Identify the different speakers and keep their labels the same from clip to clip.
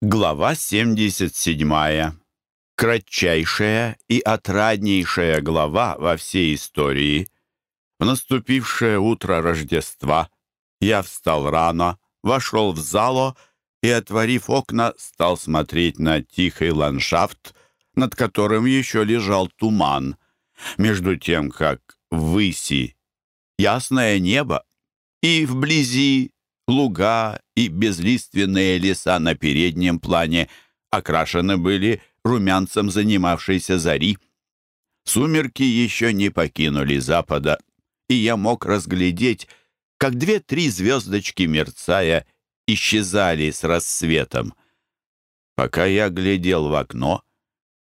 Speaker 1: Глава 77. Кратчайшая и отраднейшая глава во всей истории. В наступившее утро Рождества я встал рано, вошел в зало и, отворив окна, стал смотреть на тихий ландшафт, над которым еще лежал туман, между тем, как ввыси ясное небо и вблизи луга и безлиственные леса на переднем плане окрашены были румянцем занимавшейся зари. Сумерки еще не покинули запада, и я мог разглядеть, как две-три звездочки, мерцая, исчезали с рассветом. Пока я глядел в окно,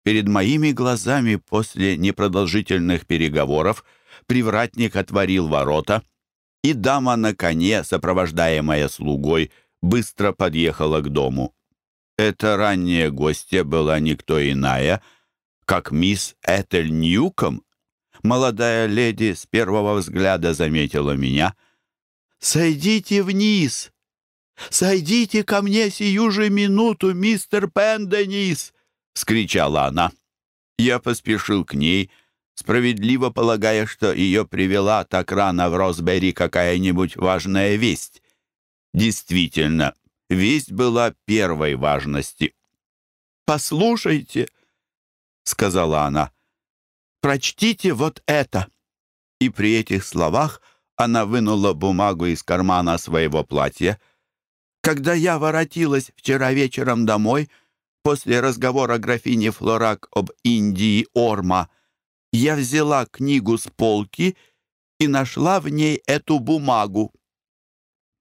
Speaker 1: перед моими глазами после непродолжительных переговоров привратник отворил ворота — и дама на коне, сопровождаемая слугой, быстро подъехала к дому. Эта ранняя гостья была никто иная, как мисс Этель Ньюком. Молодая леди с первого взгляда заметила меня. «Сойдите вниз! Сойдите ко мне сию же минуту, мистер Пенденис!» — скричала она. Я поспешил к ней, справедливо полагая, что ее привела так рано в Росбери какая-нибудь важная весть. Действительно, весть была первой важности. «Послушайте», — сказала она, — «прочтите вот это». И при этих словах она вынула бумагу из кармана своего платья. «Когда я воротилась вчера вечером домой, после разговора графини Флорак об Индии Орма, — я взяла книгу с полки и нашла в ней эту бумагу.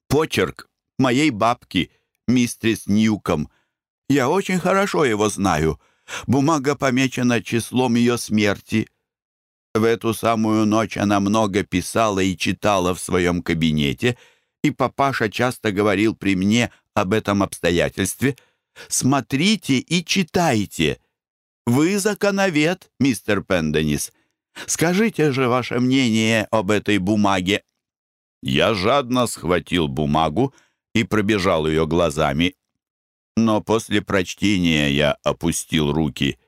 Speaker 1: Почерк моей бабки, мистрис Ньюком. Я очень хорошо его знаю. Бумага помечена числом ее смерти. В эту самую ночь она много писала и читала в своем кабинете, и папаша часто говорил при мне об этом обстоятельстве. «Смотрите и читайте», вы законовед, мистер Пенденис. Скажите же ваше мнение об этой бумаге». Я жадно схватил бумагу и пробежал ее глазами. Но после прочтения я опустил руки.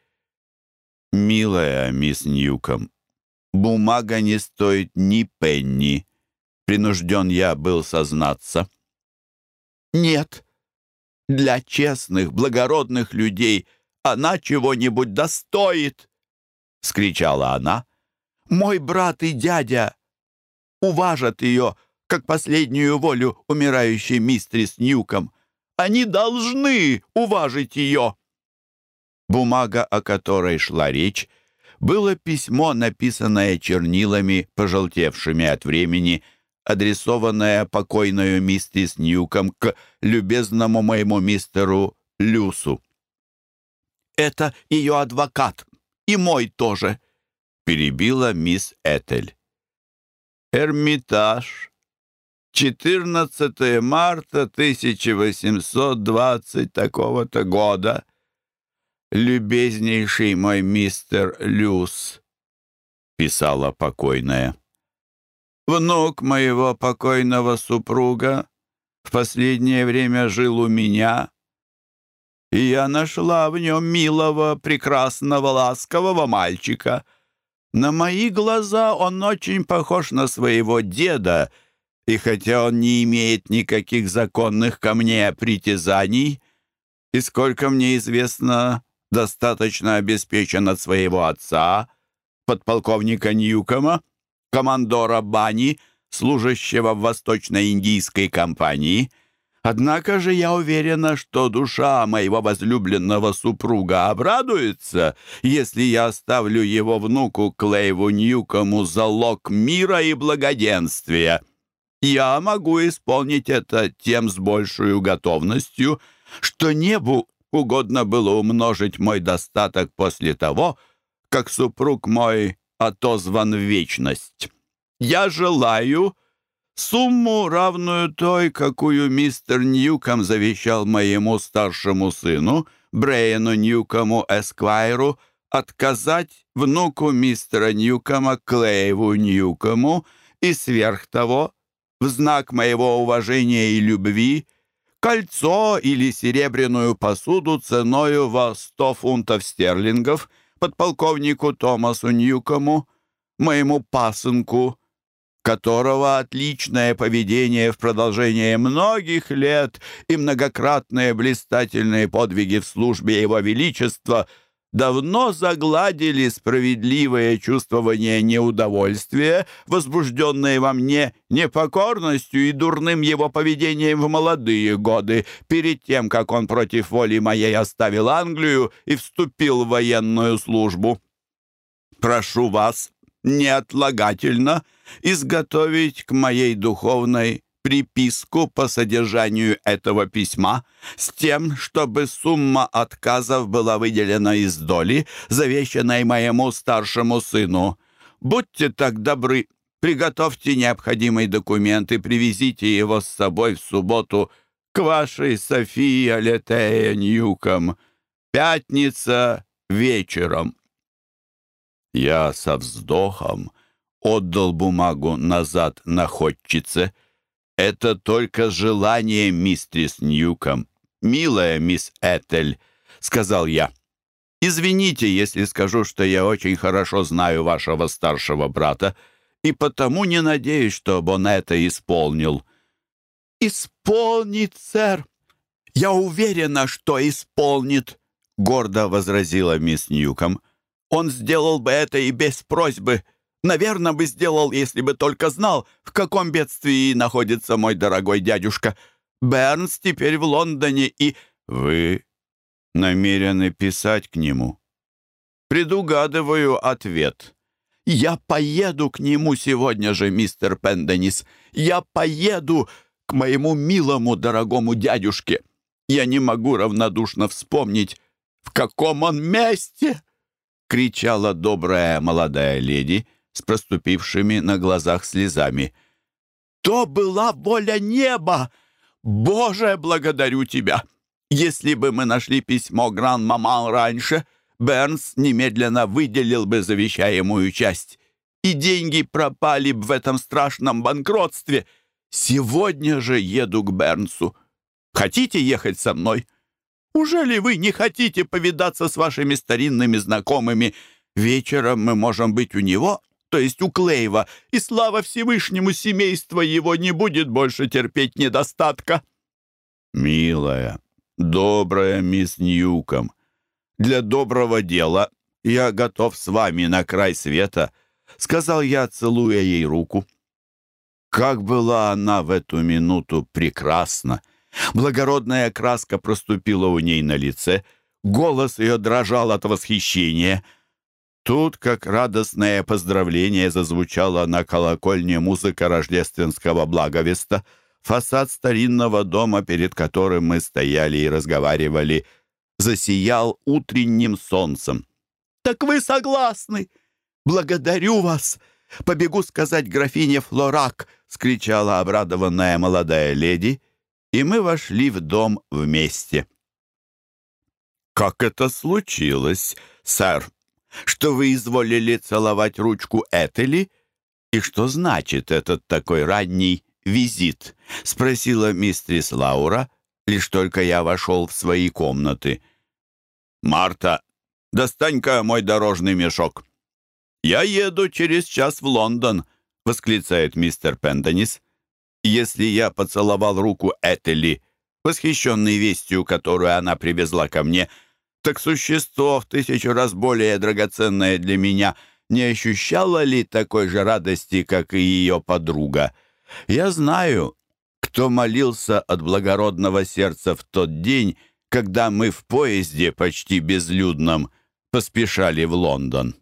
Speaker 1: «Милая мисс Ньюком, бумага не стоит ни пенни», — принужден я был сознаться. «Нет, для честных, благородных людей — она чего-нибудь достоит!» — скричала она. «Мой брат и дядя уважат ее, как последнюю волю умирающей мистрис Ньюком. Они должны уважить ее!» Бумага, о которой шла речь, было письмо, написанное чернилами, пожелтевшими от времени, адресованное покойную мистрис Ньюком к любезному моему мистеру Люсу это ее адвокат. И мой тоже», — перебила мисс Этель. «Эрмитаж. 14 марта 1820 такого-то года. Любезнейший мой мистер Люс», — писала покойная. «Внук моего покойного супруга в последнее время жил у меня» и я нашла в нем милого, прекрасного, ласкового мальчика. На мои глаза он очень похож на своего деда, и хотя он не имеет никаких законных ко мне притязаний, и сколько мне известно, достаточно обеспечен от своего отца, подполковника Ньюкома, командора Бани, служащего в Восточно-Индийской компании — Однако же я уверена, что душа моего возлюбленного супруга обрадуется, если я оставлю его внуку Клейву Ньюкому залог мира и благоденствия. Я могу исполнить это тем с большей готовностью, что небу угодно было умножить мой достаток после того, как супруг мой отозван в вечность. Я желаю, сумму, равную той, какую мистер Ньюком завещал моему старшему сыну, Брейану Ньюкому Эсквайру, отказать внуку мистера Ньюкома Клейву Ньюкому и сверх того, в знак моего уважения и любви, кольцо или серебряную посуду ценою во сто фунтов стерлингов подполковнику Томасу Ньюкому, моему пасынку, которого отличное поведение в продолжение многих лет и многократные блистательные подвиги в службе Его Величества давно загладили справедливое чувствование неудовольствия, возбужденное во мне непокорностью и дурным его поведением в молодые годы, перед тем, как он против воли моей оставил Англию и вступил в военную службу. Прошу вас неотлагательно изготовить к моей духовной приписку по содержанию этого письма с тем, чтобы сумма отказов была выделена из доли, завещанной моему старшему сыну. Будьте так добры, приготовьте необходимый документ и привезите его с собой в субботу к вашей Софии Алетея Ньюком. Пятница вечером. Я со вздохом отдал бумагу назад находчице. «Это только желание, мистрис Ньюком. Милая мисс Этель», — сказал я. «Извините, если скажу, что я очень хорошо знаю вашего старшего брата, и потому не надеюсь, он это исполнил». «Исполнит, сэр! Я уверена, что исполнит!» — гордо возразила мисс Ньюком. Он сделал бы это и без просьбы. Наверное, бы сделал, если бы только знал, в каком бедствии находится мой дорогой дядюшка. Бернс теперь в Лондоне и... Вы намерены писать к нему? Предугадываю ответ. Я поеду к нему сегодня же, мистер Пенденис. Я поеду к моему милому дорогому дядюшке. Я не могу равнодушно вспомнить, в каком он месте кричала добрая молодая леди с проступившими на глазах слезами. «То была воля неба! Боже, благодарю тебя! Если бы мы нашли письмо Гран-Маман раньше, Бернс немедленно выделил бы завещаемую часть, и деньги пропали бы в этом страшном банкротстве. Сегодня же еду к Бернсу. Хотите ехать со мной?» Ужели вы не хотите повидаться с вашими старинными знакомыми? Вечером мы можем быть у него, то есть у Клейва, и слава Всевышнему семейство его не будет больше терпеть недостатка». «Милая, добрая мисс Ньюком, для доброго дела я готов с вами на край света», — сказал я, целуя ей руку. Как была она в эту минуту прекрасна! Благородная краска проступила у ней на лице, голос ее дрожал от восхищения. Тут, как радостное поздравление, зазвучала на колокольне музыка рождественского благовеста. Фасад старинного дома, перед которым мы стояли и разговаривали, засиял утренним солнцем. «Так вы согласны? Благодарю вас!» «Побегу сказать графине Флорак!» — скричала обрадованная молодая леди — и мы вошли в дом вместе. «Как это случилось, сэр, что вы изволили целовать ручку Этели? И что значит этот такой ранний визит?» — спросила мистрис Лаура, лишь только я вошел в свои комнаты. «Марта, достань-ка мой дорожный мешок». «Я еду через час в Лондон», — восклицает мистер Пенденис. Если я поцеловал руку Этели, восхищенной вестью, которую она привезла ко мне, так существо в тысячу раз более драгоценное для меня не ощущало ли такой же радости, как и ее подруга? Я знаю, кто молился от благородного сердца в тот день, когда мы в поезде почти безлюдном поспешали в Лондон.